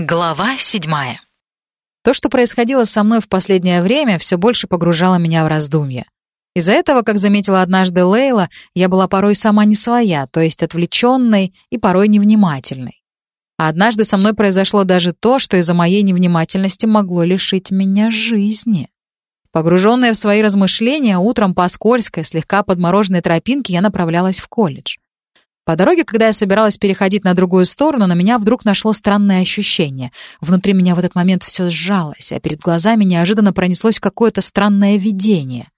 Глава седьмая. То, что происходило со мной в последнее время, все больше погружало меня в раздумья. Из-за этого, как заметила однажды Лейла, я была порой сама не своя, то есть отвлеченной и порой невнимательной. А однажды со мной произошло даже то, что из-за моей невнимательности могло лишить меня жизни. Погруженная в свои размышления, утром по скользкой, слегка подмороженной тропинке я направлялась в колледж. По дороге, когда я собиралась переходить на другую сторону, на меня вдруг нашло странное ощущение. Внутри меня в этот момент все сжалось, а перед глазами неожиданно пронеслось какое-то странное видение.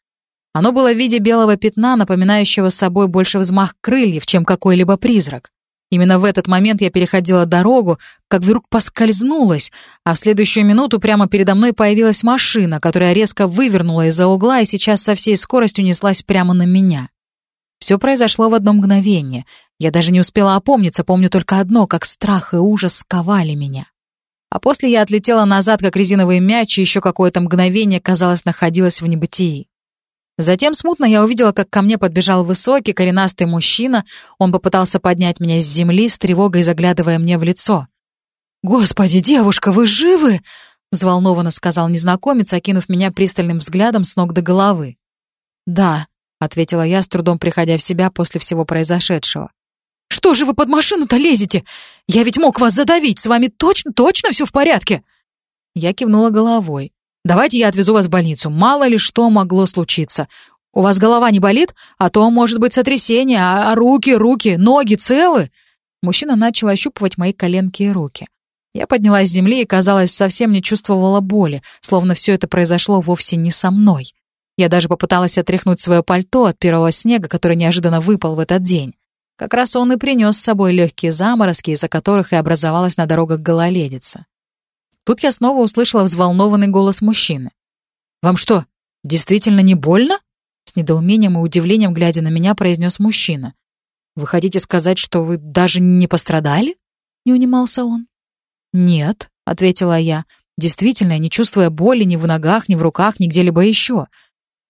Оно было в виде белого пятна, напоминающего собой больше взмах крыльев, чем какой-либо призрак. Именно в этот момент я переходила дорогу, как вдруг поскользнулась, а в следующую минуту прямо передо мной появилась машина, которая резко вывернула из-за угла и сейчас со всей скоростью неслась прямо на меня. Все произошло в одно мгновение. Я даже не успела опомниться, помню только одно, как страх и ужас сковали меня. А после я отлетела назад, как резиновый мяч, и еще какое-то мгновение, казалось, находилась в небытии. Затем смутно я увидела, как ко мне подбежал высокий, коренастый мужчина. Он попытался поднять меня с земли, с тревогой заглядывая мне в лицо. «Господи, девушка, вы живы?» — взволнованно сказал незнакомец, окинув меня пристальным взглядом с ног до головы. «Да», — ответила я, с трудом приходя в себя после всего произошедшего. «Что же вы под машину-то лезете? Я ведь мог вас задавить, с вами точно-точно все в порядке?» Я кивнула головой. «Давайте я отвезу вас в больницу, мало ли что могло случиться. У вас голова не болит? А то может быть сотрясение, а, а руки, руки, ноги целы?» Мужчина начал ощупывать мои коленки и руки. Я поднялась с земли и, казалось, совсем не чувствовала боли, словно все это произошло вовсе не со мной. Я даже попыталась отряхнуть свое пальто от первого снега, который неожиданно выпал в этот день. Как раз он и принес с собой легкие заморозки, из-за которых и образовалась на дорогах гололедица. Тут я снова услышала взволнованный голос мужчины. «Вам что, действительно не больно?» С недоумением и удивлением, глядя на меня, произнес мужчина. «Вы хотите сказать, что вы даже не пострадали?» Не унимался он. «Нет», — ответила я, действительно, не чувствуя боли ни в ногах, ни в руках, ни где-либо еще.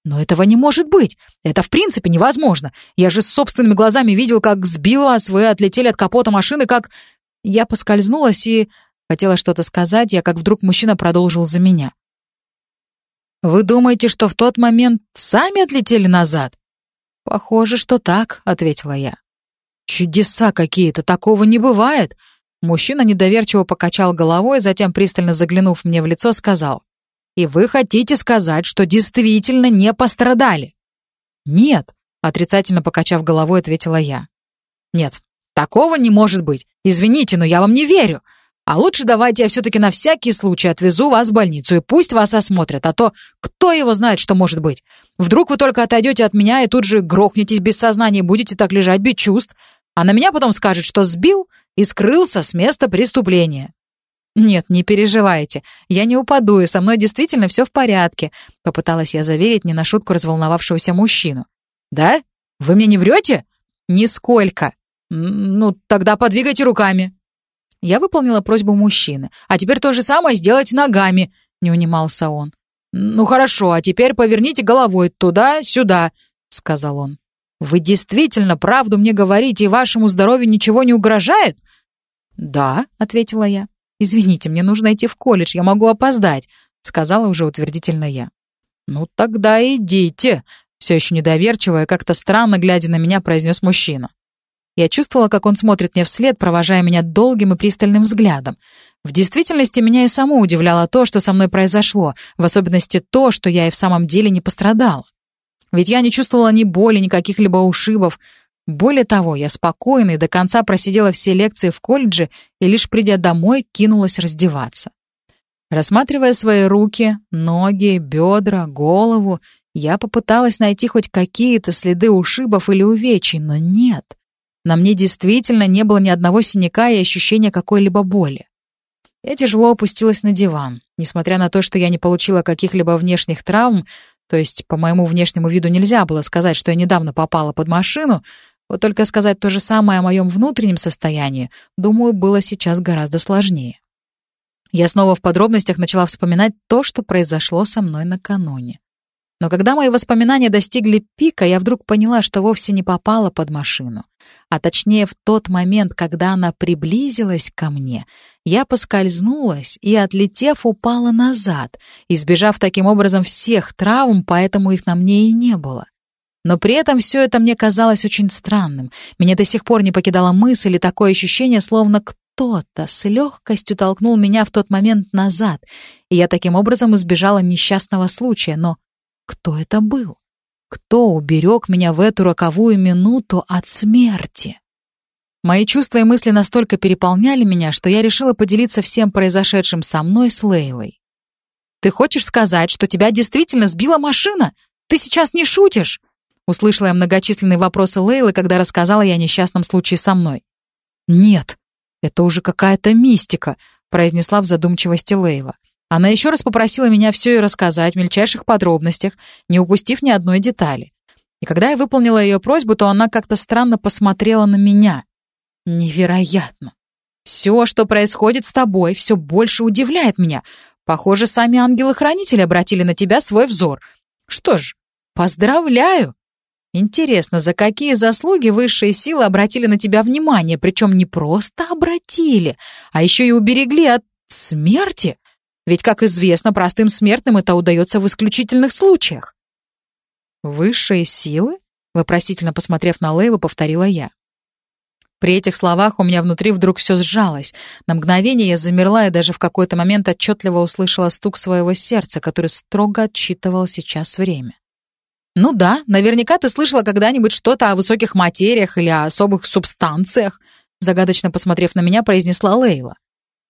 Но этого не может быть. Это в принципе невозможно. Я же собственными глазами видел, как сбил вас, вы отлетели от капота машины, как... Я поскользнулась и... Хотела что-то сказать, я как вдруг мужчина продолжил за меня. «Вы думаете, что в тот момент сами отлетели назад?» «Похоже, что так», — ответила я. «Чудеса какие-то, такого не бывает!» Мужчина недоверчиво покачал головой, затем, пристально заглянув мне в лицо, сказал. И вы хотите сказать, что действительно не пострадали? Нет, отрицательно покачав головой, ответила я. Нет, такого не может быть. Извините, но я вам не верю. А лучше давайте я все-таки на всякий случай отвезу вас в больницу, и пусть вас осмотрят, а то кто его знает, что может быть. Вдруг вы только отойдете от меня и тут же грохнетесь без сознания и будете так лежать без чувств, а на меня потом скажут, что сбил и скрылся с места преступления. «Нет, не переживайте. Я не упаду, и со мной действительно все в порядке», — попыталась я заверить не на шутку разволновавшегося мужчину. «Да? Вы мне не врете?» «Нисколько». «Ну, тогда подвигайте руками». Я выполнила просьбу мужчины. «А теперь то же самое сделать ногами», — не унимался он. «Ну хорошо, а теперь поверните головой туда-сюда», — сказал он. «Вы действительно правду мне говорите, и вашему здоровью ничего не угрожает?» «Да», — ответила я. «Извините, мне нужно идти в колледж, я могу опоздать», — сказала уже утвердительно я. «Ну тогда идите», — все еще недоверчиво и как-то странно, глядя на меня, произнес мужчина. Я чувствовала, как он смотрит мне вслед, провожая меня долгим и пристальным взглядом. В действительности меня и саму удивляло то, что со мной произошло, в особенности то, что я и в самом деле не пострадала. Ведь я не чувствовала ни боли, ни каких-либо ушибов, более того, я спокойно и до конца просидела все лекции в колледже и лишь придя домой, кинулась раздеваться. Рассматривая свои руки, ноги, бедра, голову, я попыталась найти хоть какие-то следы ушибов или увечий, но нет. На мне действительно не было ни одного синяка и ощущения какой-либо боли. Я тяжело опустилась на диван. Несмотря на то, что я не получила каких-либо внешних травм, то есть по моему внешнему виду нельзя было сказать, что я недавно попала под машину, вот только сказать то же самое о моем внутреннем состоянии, думаю, было сейчас гораздо сложнее. Я снова в подробностях начала вспоминать то, что произошло со мной накануне. Но когда мои воспоминания достигли пика, я вдруг поняла, что вовсе не попала под машину. А точнее, в тот момент, когда она приблизилась ко мне, я поскользнулась и, отлетев, упала назад, избежав таким образом всех травм, поэтому их на мне и не было. Но при этом все это мне казалось очень странным. Меня до сих пор не покидала мысль и такое ощущение, словно кто-то с легкостью толкнул меня в тот момент назад, и я таким образом избежала несчастного случая. Но кто это был? Кто уберег меня в эту роковую минуту от смерти? Мои чувства и мысли настолько переполняли меня, что я решила поделиться всем произошедшим со мной с Лейлой. «Ты хочешь сказать, что тебя действительно сбила машина? Ты сейчас не шутишь?» Услышала я многочисленные вопросы Лейлы, когда рассказала я о несчастном случае со мной. «Нет, это уже какая-то мистика», — произнесла в задумчивости Лейла. Она еще раз попросила меня все и рассказать в мельчайших подробностях, не упустив ни одной детали. И когда я выполнила ее просьбу, то она как-то странно посмотрела на меня. Невероятно. Все, что происходит с тобой, все больше удивляет меня. Похоже, сами ангелы-хранители обратили на тебя свой взор. Что ж, поздравляю. Интересно, за какие заслуги высшие силы обратили на тебя внимание, причем не просто обратили, а еще и уберегли от смерти? Ведь, как известно, простым смертным это удается в исключительных случаях. «Высшие силы?» — вопросительно посмотрев на Лейлу, повторила я. При этих словах у меня внутри вдруг все сжалось. На мгновение я замерла и даже в какой-то момент отчетливо услышала стук своего сердца, который строго отчитывал сейчас время. «Ну да, наверняка ты слышала когда-нибудь что-то о высоких материях или о особых субстанциях», загадочно посмотрев на меня, произнесла Лейла.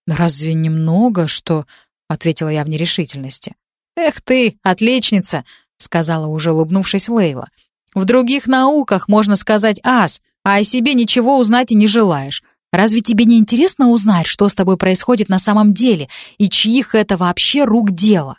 «Разве немного, что ответила я в нерешительности. «Эх ты, отличница!» — сказала уже улыбнувшись Лейла. «В других науках можно сказать ас, а о себе ничего узнать и не желаешь. Разве тебе не интересно узнать, что с тобой происходит на самом деле и чьих это вообще рук дело?»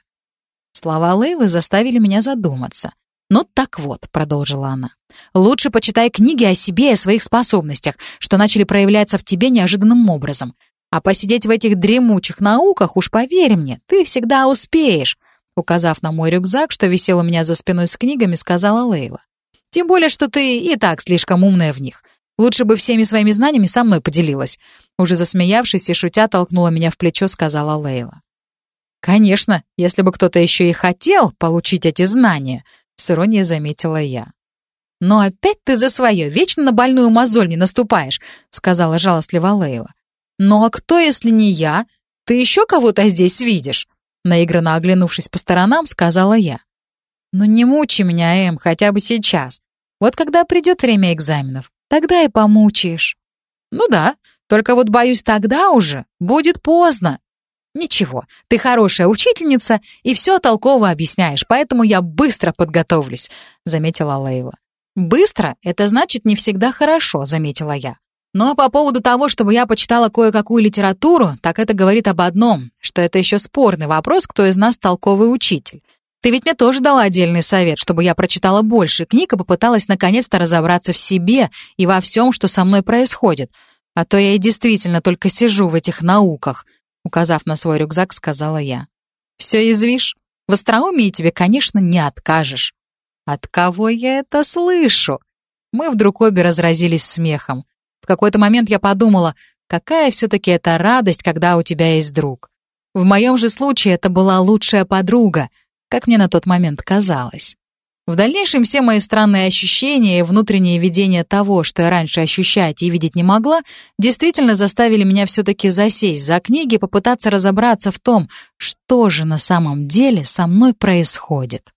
Слова Лейлы заставили меня задуматься. «Ну так вот», — продолжила она, — «лучше почитай книги о себе и о своих способностях, что начали проявляться в тебе неожиданным образом. А посидеть в этих дремучих науках, уж поверь мне, ты всегда успеешь», указав на мой рюкзак, что висел у меня за спиной с книгами, сказала Лейла. «Тем более, что ты и так слишком умная в них. Лучше бы всеми своими знаниями со мной поделилась». Уже засмеявшись и шутя толкнула меня в плечо, сказала Лейла. «Конечно, если бы кто-то еще и хотел получить эти знания», — с иронией заметила я. «Но опять ты за свое, вечно на больную мозоль не наступаешь», — сказала жалостливо Лейла. «Ну а кто, если не я? Ты еще кого-то здесь видишь?» Наигранно оглянувшись по сторонам, сказала я. «Ну не мучи меня, Эм, хотя бы сейчас. Вот когда придет время экзаменов, тогда и помучаешь». «Ну да, только вот, боюсь, тогда уже будет поздно». «Ничего, ты хорошая учительница и все толково объясняешь, поэтому я быстро подготовлюсь», — заметила Лейла. «Быстро — это значит не всегда хорошо», — заметила я. Но по поводу того, чтобы я почитала кое-какую литературу, так это говорит об одном, что это еще спорный вопрос, кто из нас толковый учитель. Ты ведь мне тоже дала отдельный совет, чтобы я прочитала больше книг и попыталась наконец-то разобраться в себе и во всем, что со мной происходит. А то я и действительно только сижу в этих науках, указав на свой рюкзак, сказала я. Все извишь? В остроумии тебе, конечно, не откажешь. От кого я это слышу? Мы вдруг обе разразились смехом. В какой-то момент я подумала, какая все-таки это радость, когда у тебя есть друг. В моем же случае это была лучшая подруга, как мне на тот момент казалось. В дальнейшем все мои странные ощущения и внутреннее видение того, что я раньше ощущать и видеть не могла, действительно заставили меня все-таки засесть за книги и попытаться разобраться в том, что же на самом деле со мной происходит.